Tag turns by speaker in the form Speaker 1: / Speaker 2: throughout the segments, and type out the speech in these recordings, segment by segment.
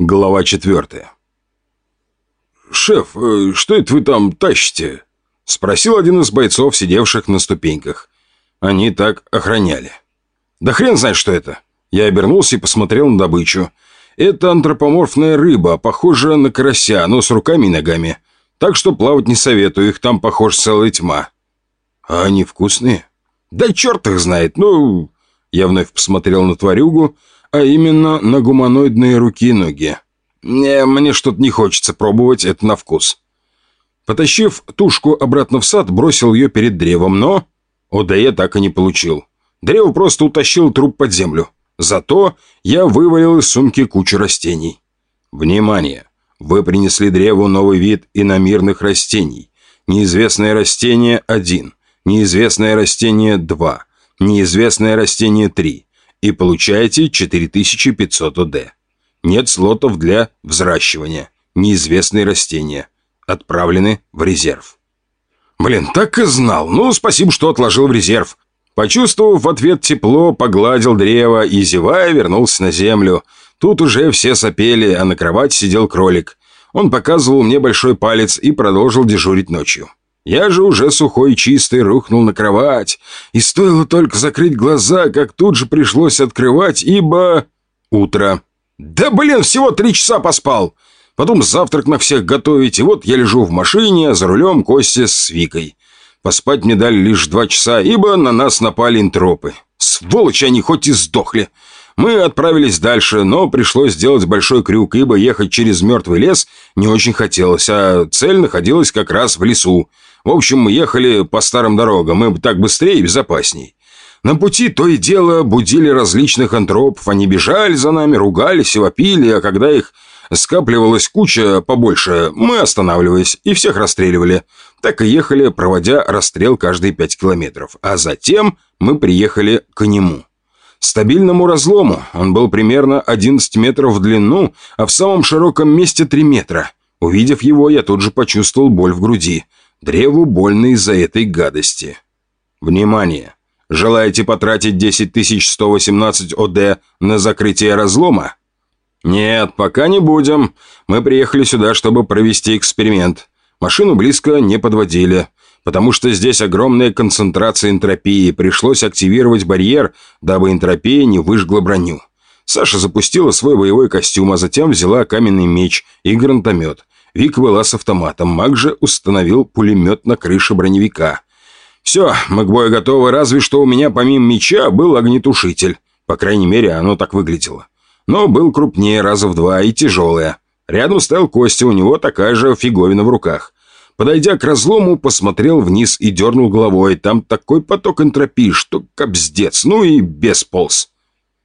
Speaker 1: Глава четвертая. «Шеф, э, что это вы там тащите?» — спросил один из бойцов, сидевших на ступеньках. Они так охраняли. «Да хрен знает, что это!» Я обернулся и посмотрел на добычу. Это антропоморфная рыба, похожая на карася, но с руками и ногами. Так что плавать не советую, их там, похоже, целая тьма. А они вкусные? Да черт их знает, ну... Я вновь посмотрел на тварюгу, а именно на гуманоидные руки и ноги. Не, мне что-то не хочется пробовать это на вкус. Потащив тушку обратно в сад, бросил ее перед древом, но... ОДЕ так и не получил. Древо просто утащил труп под землю. Зато я вывалил из сумки кучу растений. Внимание! Вы принесли древу новый вид иномирных растений. Неизвестное растение 1, неизвестное растение 2, неизвестное растение 3 и получаете 4500 ОД. Нет слотов для взращивания. Неизвестные растения. Отправлены в резерв. Блин, так и знал. Ну, спасибо, что отложил в резерв. Почувствовав в ответ тепло, погладил древо и, зевая, вернулся на землю. Тут уже все сопели, а на кровати сидел кролик. Он показывал мне большой палец и продолжил дежурить ночью. Я же уже сухой и чистый рухнул на кровать, и стоило только закрыть глаза, как тут же пришлось открывать, ибо... Утро. Да блин, всего три часа поспал. Потом завтрак на всех готовить, и вот я лежу в машине, а за рулем Костя с Викой. Поспать мне дали лишь два часа, ибо на нас напали интропы. Сволочи они хоть и сдохли. Мы отправились дальше, но пришлось сделать большой крюк, ибо ехать через мертвый лес не очень хотелось, а цель находилась как раз в лесу. В общем, мы ехали по старым дорогам, и так быстрее и безопасней. На пути то и дело будили различных антропов. Они бежали за нами, ругались и вопили, а когда их скапливалась куча побольше, мы останавливались и всех расстреливали. Так и ехали, проводя расстрел каждые пять километров. А затем мы приехали к нему. Стабильному разлому. Он был примерно 11 метров в длину, а в самом широком месте 3 метра. Увидев его, я тут же почувствовал боль в груди. Древу больно из-за этой гадости. Внимание! Желаете потратить 10118 ОД на закрытие разлома? Нет, пока не будем. Мы приехали сюда, чтобы провести эксперимент. Машину близко не подводили, потому что здесь огромная концентрация энтропии, пришлось активировать барьер, дабы энтропия не выжгла броню. Саша запустила свой боевой костюм, а затем взяла каменный меч и гранатомет. Вик была с автоматом, Маг же установил пулемет на крыше броневика. «Все, мы к бою готовы, разве что у меня помимо меча был огнетушитель. По крайней мере, оно так выглядело. Но был крупнее раза в два и тяжелое. Рядом стоял Костя, у него такая же фиговина в руках. Подойдя к разлому, посмотрел вниз и дернул головой. Там такой поток энтропии, что кобздец, ну и бесполз.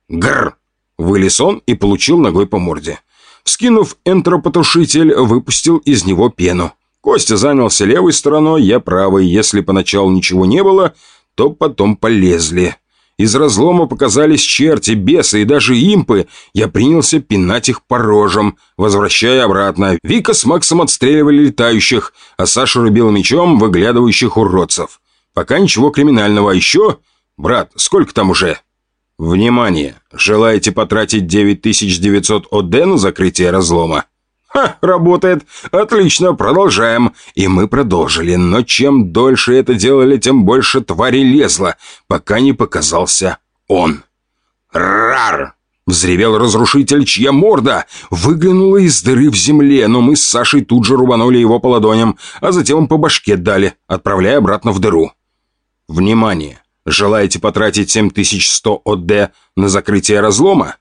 Speaker 1: Гррр! Вылез он и получил ногой по морде. Скинув энтропотушитель, выпустил из него пену. Костя занялся левой стороной, я правой. Если поначалу ничего не было, то потом полезли. Из разлома показались черти, бесы и даже импы. Я принялся пинать их по рожам, возвращая обратно. Вика с Максом отстреливали летающих, а Саша рубил мечом выглядывающих уродцев. Пока ничего криминального. А еще... Брат, сколько там уже? Внимание! Желаете потратить 9900 ОД на закрытие разлома? Ха, работает. Отлично, продолжаем. И мы продолжили, но чем дольше это делали, тем больше твари лезло, пока не показался он. Рар! Взревел разрушитель, чья морда выглянула из дыры в земле, но мы с Сашей тут же рубанули его по ладоням, а затем по башке дали, отправляя обратно в дыру. Внимание! Желаете потратить 7100 ОД на закрытие разлома?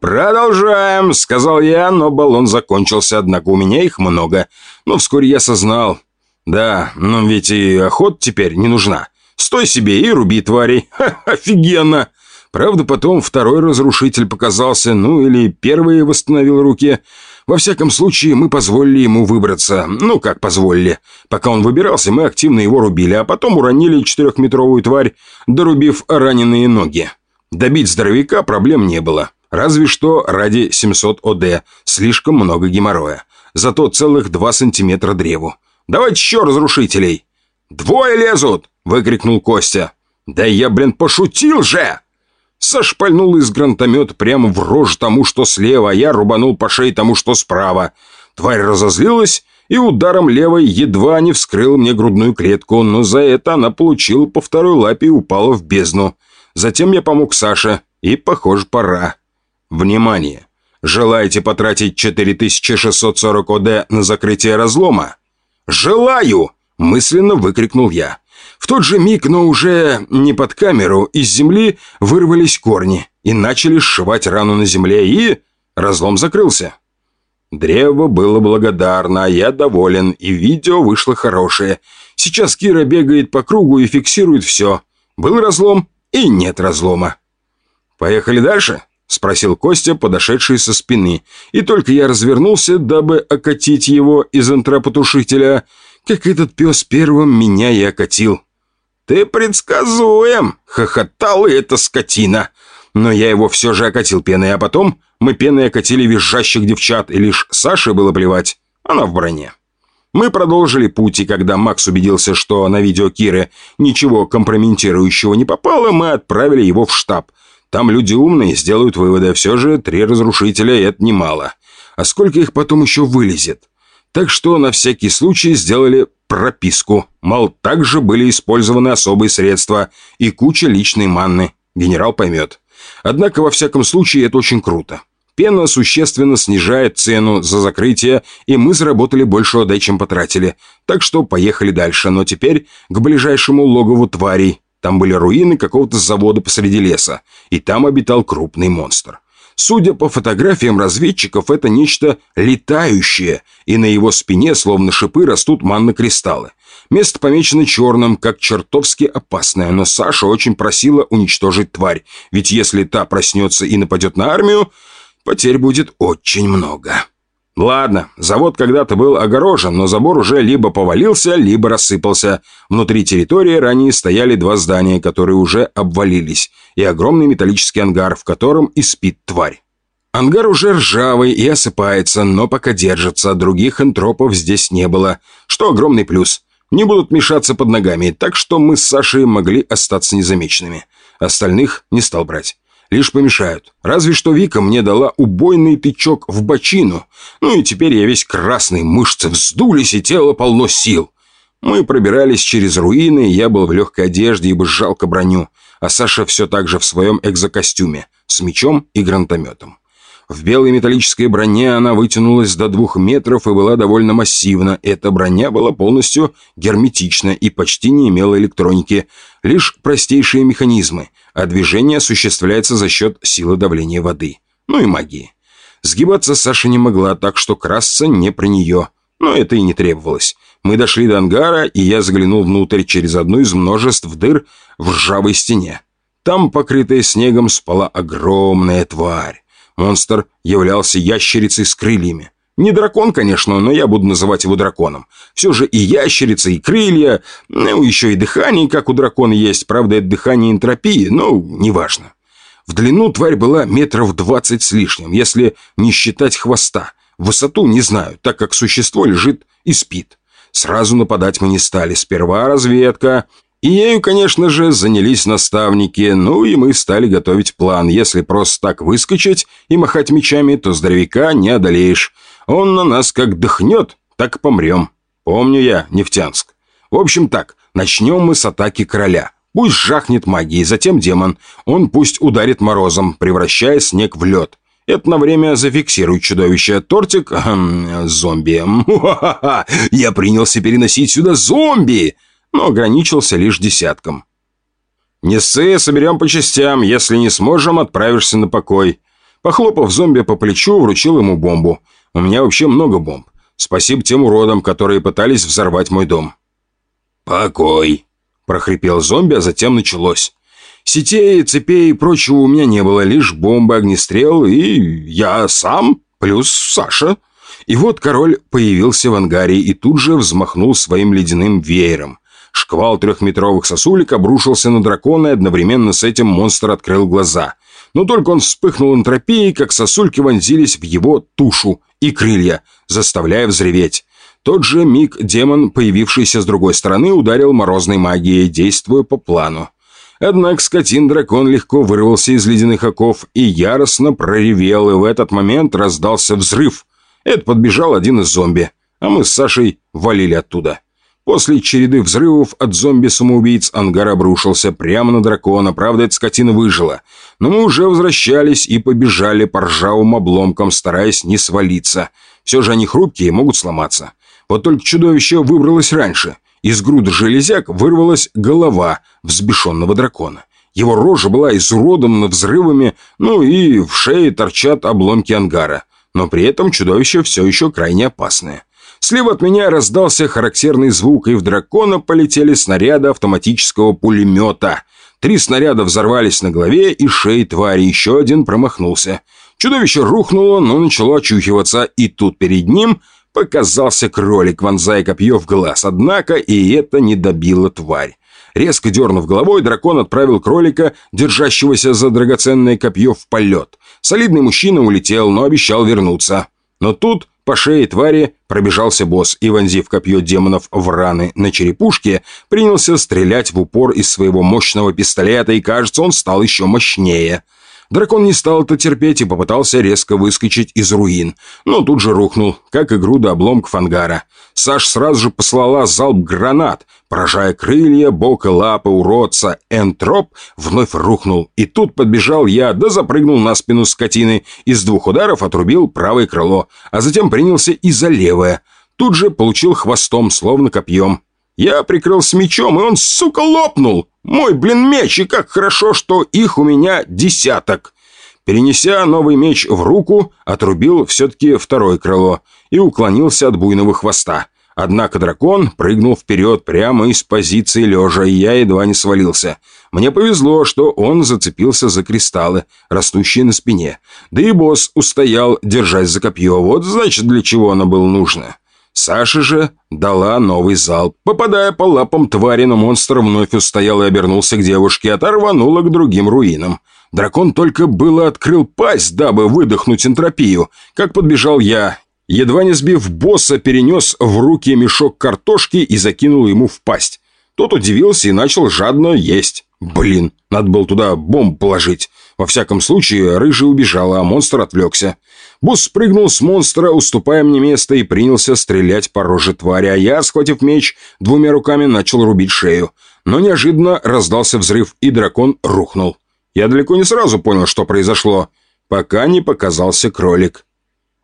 Speaker 1: «Продолжаем», — сказал я, но баллон закончился, однако у меня их много. Но вскоре я осознал. Да, но ведь и охота теперь не нужна. Стой себе и руби тварей. Ха, офигенно. Правда, потом второй разрушитель показался, ну или первый восстановил руки. Во всяком случае, мы позволили ему выбраться. Ну, как позволили. Пока он выбирался, мы активно его рубили, а потом уронили четырехметровую тварь, дорубив раненые ноги. Добить здоровяка проблем не было. Разве что ради 700 ОД. Слишком много геморроя. Зато целых 2 сантиметра древу. Давайте еще разрушителей. «Двое лезут!» – выкрикнул Костя. «Да я, блин, пошутил же!» Саш пальнул из гранатомета прямо в рожу тому, что слева, а я рубанул по шее тому, что справа. Тварь разозлилась и ударом левой едва не вскрыл мне грудную клетку, но за это она получила по второй лапе и упала в бездну. Затем я помог Саше, и, похоже, пора. Внимание! Желаете потратить 4640 ОД на закрытие разлома? «Желаю!» – мысленно выкрикнул я. В тот же миг, но уже не под камеру, из земли вырвались корни и начали сшивать рану на земле, и разлом закрылся. Древо было благодарно, а я доволен, и видео вышло хорошее. Сейчас Кира бегает по кругу и фиксирует все. Был разлом и нет разлома. «Поехали дальше?» — спросил Костя, подошедший со спины. И только я развернулся, дабы окатить его из антропотушителя, как этот пес первым меня и окатил. «Ты предсказуем!» — хохотал и эта скотина. Но я его все же окатил пеной, а потом мы пеной окатили визжащих девчат, и лишь Саше было плевать. Она в броне. Мы продолжили путь, и когда Макс убедился, что на видео Киры ничего компрометирующего не попало, мы отправили его в штаб. Там люди умные, сделают выводы, а все же три разрушителя — это немало. А сколько их потом еще вылезет? Так что на всякий случай сделали прописку. Мол, также были использованы особые средства и куча личной манны. Генерал поймет. Однако, во всяком случае, это очень круто. Пена существенно снижает цену за закрытие, и мы заработали больше ОД, чем потратили. Так что поехали дальше, но теперь к ближайшему логову тварей. Там были руины какого-то завода посреди леса, и там обитал крупный монстр. Судя по фотографиям разведчиков, это нечто летающее, и на его спине, словно шипы, растут манно-кристаллы. Место помечено черным, как чертовски опасное, но Саша очень просила уничтожить тварь, ведь если та проснется и нападет на армию, потерь будет очень много. Ладно, завод когда-то был огорожен, но забор уже либо повалился, либо рассыпался. Внутри территории ранее стояли два здания, которые уже обвалились, и огромный металлический ангар, в котором и спит тварь. Ангар уже ржавый и осыпается, но пока держится, других энтропов здесь не было, что огромный плюс. Не будут мешаться под ногами, так что мы с Сашей могли остаться незамеченными. Остальных не стал брать лишь помешают. Разве что Вика мне дала убойный тычок в бочину. Ну и теперь я весь красный, мышцы вздулись и тело полно сил. Мы пробирались через руины, я был в легкой одежде, ибо жалко броню, а Саша все так же в своем экзокостюме, с мечом и гранатометом. В белой металлической броне она вытянулась до двух метров и была довольно массивна. Эта броня была полностью герметична и почти не имела электроники, лишь простейшие механизмы, а движение осуществляется за счет силы давления воды. Ну и магии. Сгибаться Саша не могла, так что красться не про нее. Но это и не требовалось. Мы дошли до ангара, и я заглянул внутрь через одну из множеств дыр в ржавой стене. Там, покрытая снегом, спала огромная тварь. Монстр являлся ящерицей с крыльями. Не дракон, конечно, но я буду называть его драконом. Все же и ящерица, и крылья, ну, еще и дыхание, как у дракона есть. Правда, это дыхание энтропии, но неважно. В длину тварь была метров двадцать с лишним, если не считать хвоста. Высоту не знаю, так как существо лежит и спит. Сразу нападать мы не стали. Сперва разведка, и ею, конечно же, занялись наставники, ну и мы стали готовить план. Если просто так выскочить и махать мечами, то здоровяка не одолеешь. Он на нас как дыхнет, так помрем. Помню я, Нефтянск. В общем так, начнем мы с атаки короля. Пусть жахнет магией, затем демон. Он пусть ударит морозом, превращая снег в лед. Это на время зафиксирует чудовище. Тортик... Эм, зомби. Я принялся переносить сюда зомби! но ограничился лишь десятком. «Не ссы, соберем по частям. Если не сможем, отправишься на покой». Похлопав зомби по плечу, вручил ему бомбу. «У меня вообще много бомб. Спасибо тем уродам, которые пытались взорвать мой дом».
Speaker 2: «Покой», –
Speaker 1: прохрипел зомби, а затем началось. Сетей, цепей и прочего у меня не было, лишь бомбы, огнестрел и я сам, плюс Саша. И вот король появился в ангаре и тут же взмахнул своим ледяным веером. Шквал трехметровых сосулек обрушился на дракона, и одновременно с этим монстр открыл глаза. Но только он вспыхнул энтропией, как сосульки вонзились в его тушу и крылья, заставляя взреветь. Тот же миг демон, появившийся с другой стороны, ударил морозной магией, действуя по плану. Однако скотин-дракон легко вырвался из ледяных оков и яростно проревел, и в этот момент раздался взрыв. Это подбежал один из зомби, а мы с Сашей валили оттуда. После череды взрывов от зомби-самоубийц ангар обрушился прямо на дракона, правда, эта скотина выжила. Но мы уже возвращались и побежали по ржавым обломкам, стараясь не свалиться. Все же они хрупкие и могут сломаться. Вот только чудовище выбралось раньше. Из груды железяк вырвалась голова взбешенного дракона. Его рожа была изуродована взрывами, ну и в шее торчат обломки ангара. Но при этом чудовище все еще крайне опасное. Слева от меня раздался характерный звук, и в дракона полетели снаряды автоматического пулемета. Три снаряда взорвались на голове и шее твари, еще один промахнулся. Чудовище рухнуло, но начало очухиваться, и тут перед ним показался кролик, вонзая копье в глаз. Однако и это не добило тварь. Резко дернув головой, дракон отправил кролика, держащегося за драгоценное копье, в полет. Солидный мужчина улетел, но обещал вернуться. Но тут по шее твари пробежался босс и, вонзив копье демонов в раны на черепушке, принялся стрелять в упор из своего мощного пистолета, и, кажется, он стал еще мощнее. Дракон не стал это терпеть и попытался резко выскочить из руин, но тут же рухнул, как и груда обломков ангара. Саш сразу же послала залп гранат, поражая крылья, бок и лапы уродца. Энтроп вновь рухнул, и тут подбежал я, да запрыгнул на спину скотины, из двух ударов отрубил правое крыло, а затем принялся и за левое. Тут же получил хвостом, словно копьем. Я прикрылся мечом, и он, сука, лопнул. Мой, блин, меч, и как хорошо, что их у меня десяток. Перенеся новый меч в руку, отрубил все-таки второе крыло и уклонился от буйного хвоста. Однако дракон прыгнул вперед прямо из позиции лежа, и я едва не свалился. Мне повезло, что он зацепился за кристаллы, растущие на спине. Да и босс устоял, держась за копье. Вот значит, для чего оно было нужно. Саша же дала новый залп. Попадая по лапам твари, но монстр вновь устоял и обернулся к девушке, оторванула к другим руинам. Дракон только было открыл пасть, дабы выдохнуть энтропию, как подбежал я. Едва не сбив босса, перенес в руки мешок картошки и закинул ему в пасть. Тот удивился и начал жадно есть. Блин, надо было туда бомбу положить. Во всяком случае, рыжий убежала, а монстр отвлекся. Босс спрыгнул с монстра, уступая мне место, и принялся стрелять по роже твари, а я, схватив меч, двумя руками начал рубить шею. Но неожиданно раздался взрыв, и дракон рухнул. Я далеко не сразу понял, что произошло, пока не показался кролик.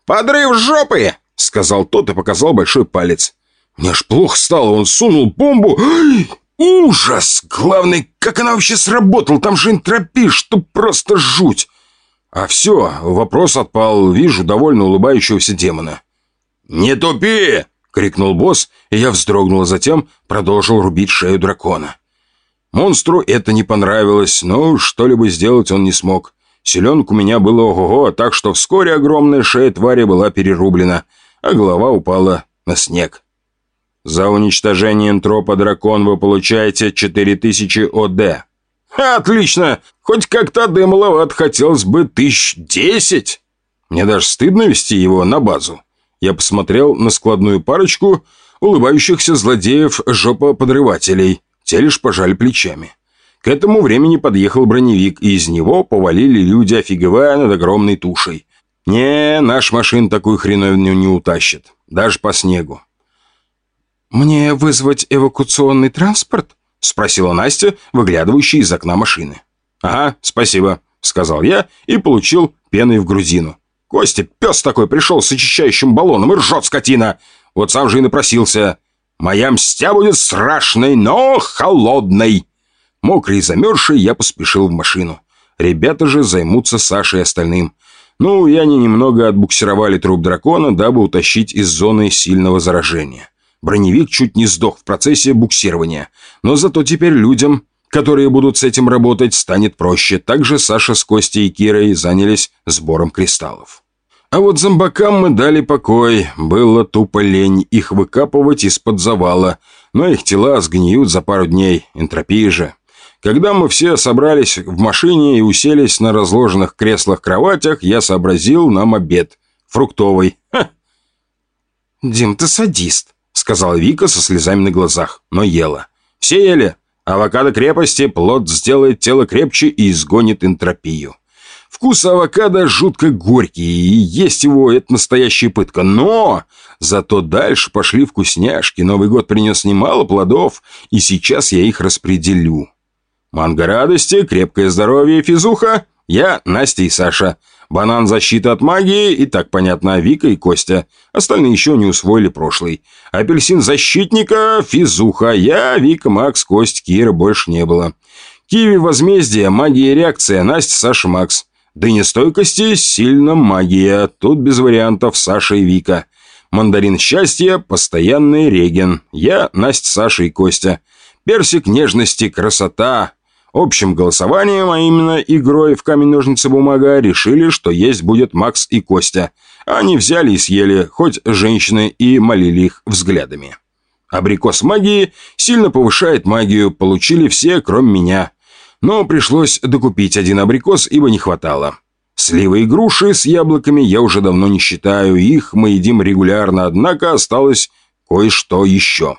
Speaker 1: «Подрыв жопы!» — сказал тот и показал большой палец. Мне аж плохо стало, он сунул бомбу... Ужас! Главное, как она вообще сработала? Там же энтропия, что просто жуть! А все, вопрос отпал, вижу довольно улыбающегося демона. «Не тупи!» — крикнул босс, и я вздрогнул, а затем продолжил рубить шею дракона. Монстру это не понравилось, но что-либо сделать он не смог. Селенок у меня было ого-го, так что вскоре огромная шея твари была перерублена, а голова упала на снег. За уничтожение энтропа дракон вы получаете 4000 ОД. «Отлично! Хоть как-то да маловато хотелось бы тысяч десять!» Мне даже стыдно вести его на базу. Я посмотрел на складную парочку улыбающихся злодеев жопоподрывателей. Те лишь пожали плечами. К этому времени подъехал броневик, и из него повалили люди, офигевая над огромной тушей. Не, наш машин такую хреновину не утащит. Даже по снегу. «Мне вызвать эвакуационный транспорт?» — спросила Настя, выглядывающая из окна машины. «Ага, спасибо», — сказал я и получил пеной в грузину. «Костя, пес такой пришел с очищающим баллоном и ржет скотина. Вот сам же и напросился. Моя мстя будет страшной, но холодной». Мокрый и замерзший, я поспешил в машину. Ребята же займутся Сашей и остальным. Ну, и они немного отбуксировали труп дракона, дабы утащить из зоны сильного заражения. Броневик чуть не сдох в процессе буксирования. Но зато теперь людям, которые будут с этим работать, станет проще. Также Саша с Костей и Кирой занялись сбором кристаллов. А вот зомбакам мы дали покой. Было тупо лень их выкапывать из-под завала. Но их тела сгниют за пару дней. Энтропия же. Когда мы все собрались в машине и уселись на разложенных креслах-кроватях, я сообразил нам обед. Фруктовый. Ха! «Дим, ты садист», — сказала Вика со слезами на глазах, но ела. «Все ели. Авокадо крепости плод сделает тело крепче и изгонит энтропию. Вкус авокадо жутко горький, и есть его – это настоящая пытка. Но зато дальше пошли вкусняшки. Новый год принес немало плодов, и сейчас я их распределю. Манго радости, крепкое здоровье, физуха. Я, Настя и Саша. Банан защита от магии, и так понятно, Вика и Костя. Остальные еще не усвоили прошлый. Апельсин защитника, физуха. Я, Вика, Макс, Кость, Кира больше не было. Киви возмездие, магия реакция, Настя, Саша, Макс. Дыня стойкости, сильно магия. Тут без вариантов Саша и Вика. Мандарин счастья, постоянный реген. Я, Настя, Саша и Костя. Персик нежности, красота. Общим голосованием, а именно игрой в камень-ножницы-бумага, решили, что есть будет Макс и Костя. Они взяли и съели, хоть женщины и молили их взглядами. Абрикос магии сильно повышает магию, получили все, кроме меня но пришлось докупить один абрикос, ибо не хватало. Сливы и груши с яблоками я уже давно не считаю, их мы едим регулярно, однако осталось кое-что еще.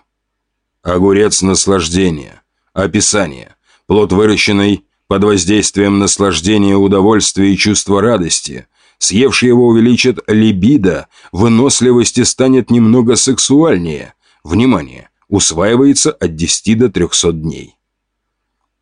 Speaker 1: Огурец наслаждения. Описание. Плод выращенный под воздействием наслаждения, удовольствия и чувства радости. Съевший его увеличит либидо, выносливость и станет немного сексуальнее. Внимание! Усваивается от 10 до 300 дней.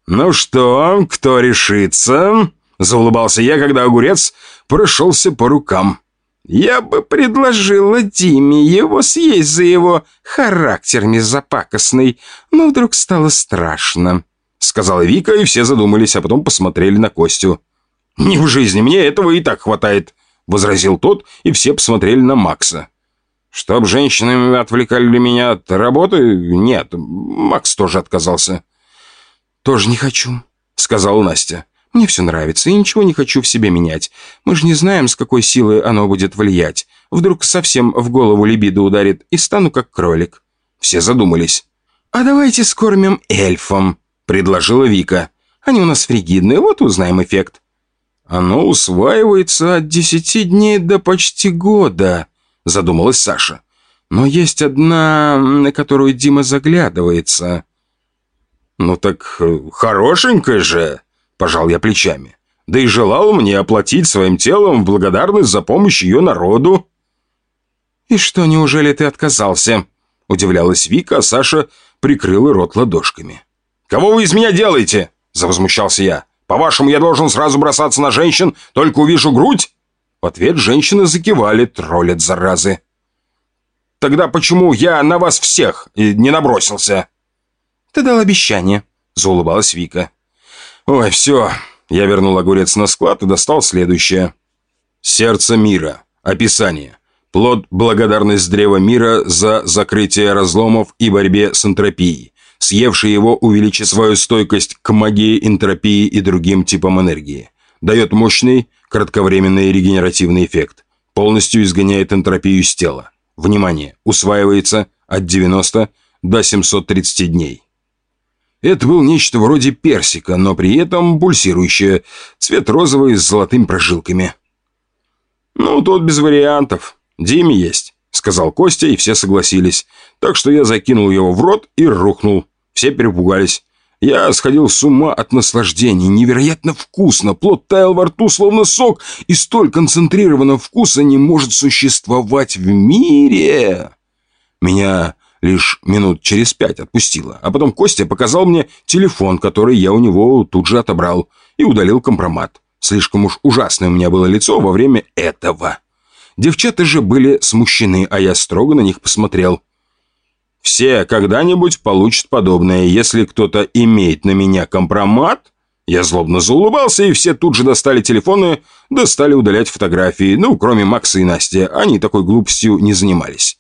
Speaker 1: «Ну что, кто решится?» Заулыбался я, когда огурец прошелся по рукам. «Я бы предложила Диме его съесть за его характер незапакостный, но вдруг стало страшно», — сказала Вика, и все задумались, а потом посмотрели на Костю. «Не в жизни, мне этого и так хватает», — возразил тот, и все посмотрели на Макса. «Чтоб женщины отвлекали меня от работы? Нет, Макс тоже отказался». «Тоже не хочу», — сказала Настя. «Мне все нравится, и ничего не хочу в себе менять. Мы же не знаем, с какой силой оно будет влиять. Вдруг совсем в голову либидо ударит, и стану как кролик». Все задумались. «А давайте скормим эльфам», — предложила Вика. «Они у нас фригидные, вот узнаем эффект». «Оно усваивается от десяти дней до почти года», — задумалась Саша. «Но есть одна, на которую Дима заглядывается». «Ну так э, хорошенькая же!» – пожал я плечами. «Да и желал мне оплатить своим телом в благодарность за помощь ее народу». «И что, неужели ты отказался?» – удивлялась Вика, а Саша прикрыла рот ладошками. «Кого вы из меня делаете?» – завозмущался я. «По-вашему, я должен сразу бросаться на женщин, только увижу грудь?» В ответ женщины закивали, троллят заразы. «Тогда почему я на вас всех не набросился?» «Ты дал обещание», — заулыбалась Вика. «Ой, все». Я вернул огурец на склад и достал следующее. «Сердце мира. Описание. Плод благодарность древа мира за закрытие разломов и борьбе с энтропией. Съевший его увеличит свою стойкость к магии, энтропии и другим типам энергии. Дает мощный, кратковременный регенеративный эффект. Полностью изгоняет энтропию из тела. Внимание! Усваивается от 90 до 730 дней. Это был нечто вроде персика, но при этом пульсирующее, цвет розовый с золотыми прожилками. «Ну, тут без вариантов. Диме есть», — сказал Костя, и все согласились. Так что я закинул его в рот и рухнул. Все перепугались. Я сходил с ума от наслаждения. Невероятно вкусно. Плод таял во рту, словно сок, и столь концентрированного вкуса не может существовать в мире. Меня лишь минут через пять отпустила. А потом Костя показал мне телефон, который я у него тут же отобрал, и удалил компромат. Слишком уж ужасное у меня было лицо во время этого. Девчата же были смущены, а я строго на них посмотрел. «Все когда-нибудь получат подобное. Если кто-то имеет на меня компромат...» Я злобно заулыбался, и все тут же достали телефоны, да стали удалять фотографии. Ну, кроме Макса и Насти, они такой глупостью не занимались.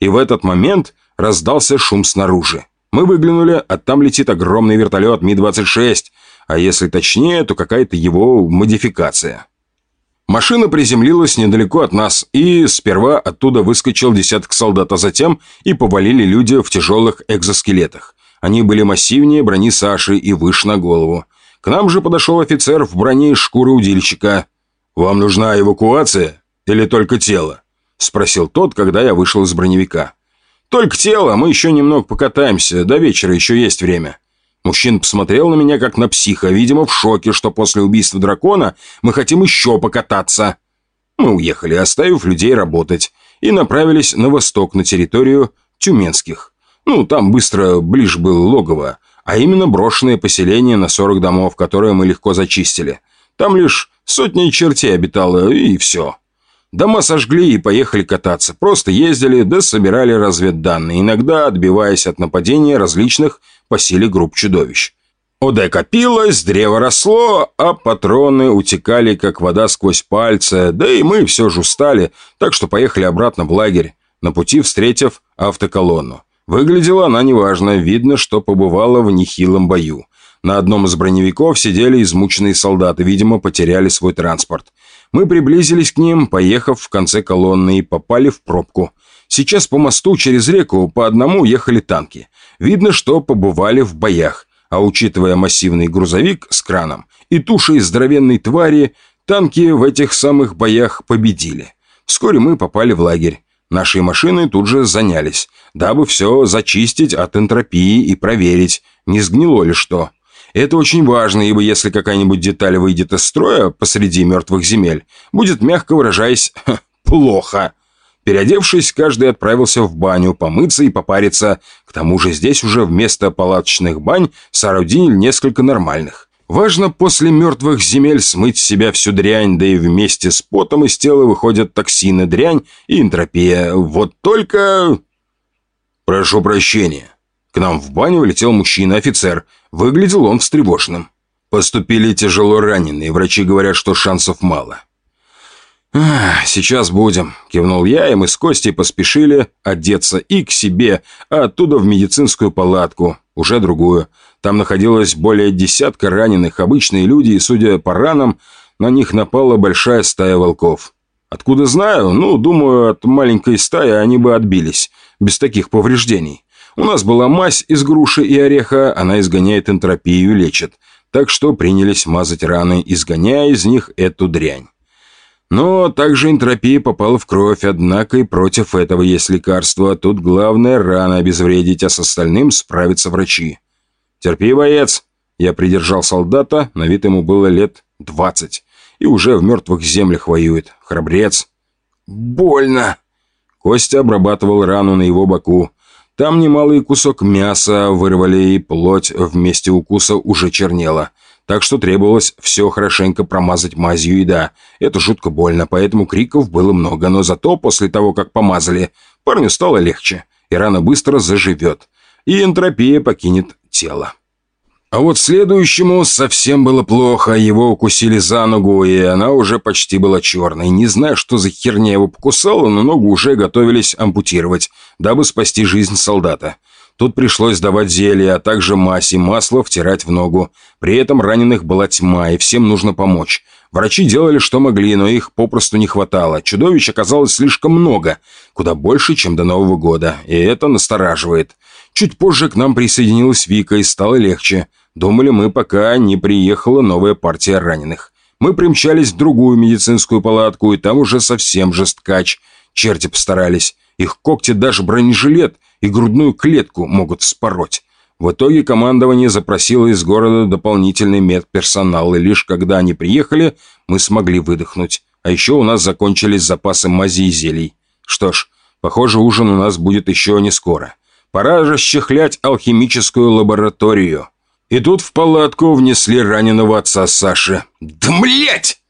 Speaker 1: И в этот момент Раздался шум снаружи. Мы выглянули, а там летит огромный вертолет Ми-26, а если точнее, то какая-то его модификация. Машина приземлилась недалеко от нас, и сперва оттуда выскочил десяток солдат, а затем и повалили люди в тяжелых экзоскелетах. Они были массивнее брони Саши и выше на голову. К нам же подошел офицер в броне из шкуры удильщика. «Вам нужна эвакуация или только тело?» – спросил тот, когда я вышел из броневика. «Только тело, мы еще немного покатаемся, до вечера еще есть время». Мужчина посмотрел на меня, как на психа, видимо, в шоке, что после убийства дракона мы хотим еще покататься. Мы уехали, оставив людей работать, и направились на восток, на территорию Тюменских. Ну, там быстро ближе было логово, а именно брошенное поселение на 40 домов, которое мы легко зачистили. Там лишь сотни чертей обитало, и все. Дома сожгли и поехали кататься. Просто ездили, да собирали разведданные, иногда отбиваясь от нападения различных по силе групп чудовищ. ОД копилось, древо росло, а патроны утекали, как вода сквозь пальцы, да и мы все же устали, так что поехали обратно в лагерь, на пути встретив автоколонну. Выглядела она неважно, видно, что побывала в нехилом бою. На одном из броневиков сидели измученные солдаты, видимо, потеряли свой транспорт. Мы приблизились к ним, поехав в конце колонны и попали в пробку. Сейчас по мосту через реку по одному ехали танки. Видно, что побывали в боях. А учитывая массивный грузовик с краном и тушей здоровенной твари, танки в этих самых боях победили. Вскоре мы попали в лагерь. Наши машины тут же занялись, дабы все зачистить от энтропии и проверить, не сгнило ли что. Это очень важно, ибо если какая-нибудь деталь выйдет из строя посреди мертвых земель, будет, мягко выражаясь, плохо. Переодевшись, каждый отправился в баню помыться и попариться. К тому же здесь уже вместо палаточных бань соорудили несколько нормальных. Важно после мертвых земель смыть с себя всю дрянь, да и вместе с потом из тела выходят токсины, дрянь и энтропия. Вот только... Прошу прощения. К нам в баню влетел мужчина-офицер. Выглядел он встревоженным. Поступили тяжело раненые, врачи говорят, что шансов мало. «Сейчас будем», – кивнул я, и мы с Костей поспешили одеться и к себе, а оттуда в медицинскую палатку, уже другую. Там находилось более десятка раненых, обычные люди, и, судя по ранам, на них напала большая стая волков. Откуда знаю? Ну, думаю, от маленькой стаи они бы отбились, без таких повреждений. У нас была мазь из груши и ореха, она изгоняет энтропию и лечит. Так что принялись мазать раны, изгоняя из них эту дрянь. Но также энтропия попала в кровь, однако и против этого есть лекарство. Тут главное рано обезвредить, а с остальным справятся врачи. «Терпи, боец!» Я придержал солдата, на вид ему было лет двадцать. И уже в мертвых землях воюет. Храбрец. «Больно!» Костя обрабатывал рану на его боку. Там немалый кусок мяса вырвали, и плоть в месте укуса уже чернела так что требовалось все хорошенько промазать мазью и да, это жутко больно, поэтому криков было много, но зато после того, как помазали, парню стало легче, и рана быстро заживет, и энтропия покинет тело. А вот следующему совсем было плохо, его укусили за ногу, и она уже почти была черной. Не знаю, что за херня его покусала, но ногу уже готовились ампутировать, дабы спасти жизнь солдата. Тут пришлось давать зелье, а также мазь и масло втирать в ногу. При этом раненых была тьма, и всем нужно помочь. Врачи делали, что могли, но их попросту не хватало. Чудовищ оказалось слишком много, куда больше, чем до Нового года, и это настораживает. Чуть позже к нам присоединилась Вика, и стало легче. Думали мы, пока не приехала новая партия раненых. Мы примчались в другую медицинскую палатку, и там уже совсем жесткач. Черти постарались. Их когти даже бронежилет – и грудную клетку могут вспороть. В итоге командование запросило из города дополнительный медперсонал, и лишь когда они приехали, мы смогли выдохнуть. А еще у нас закончились запасы мази и зелий. Что ж, похоже, ужин у нас будет еще не скоро. Пора расчехлять алхимическую лабораторию. И тут в палатку внесли раненого отца Саши. «Да, блять!»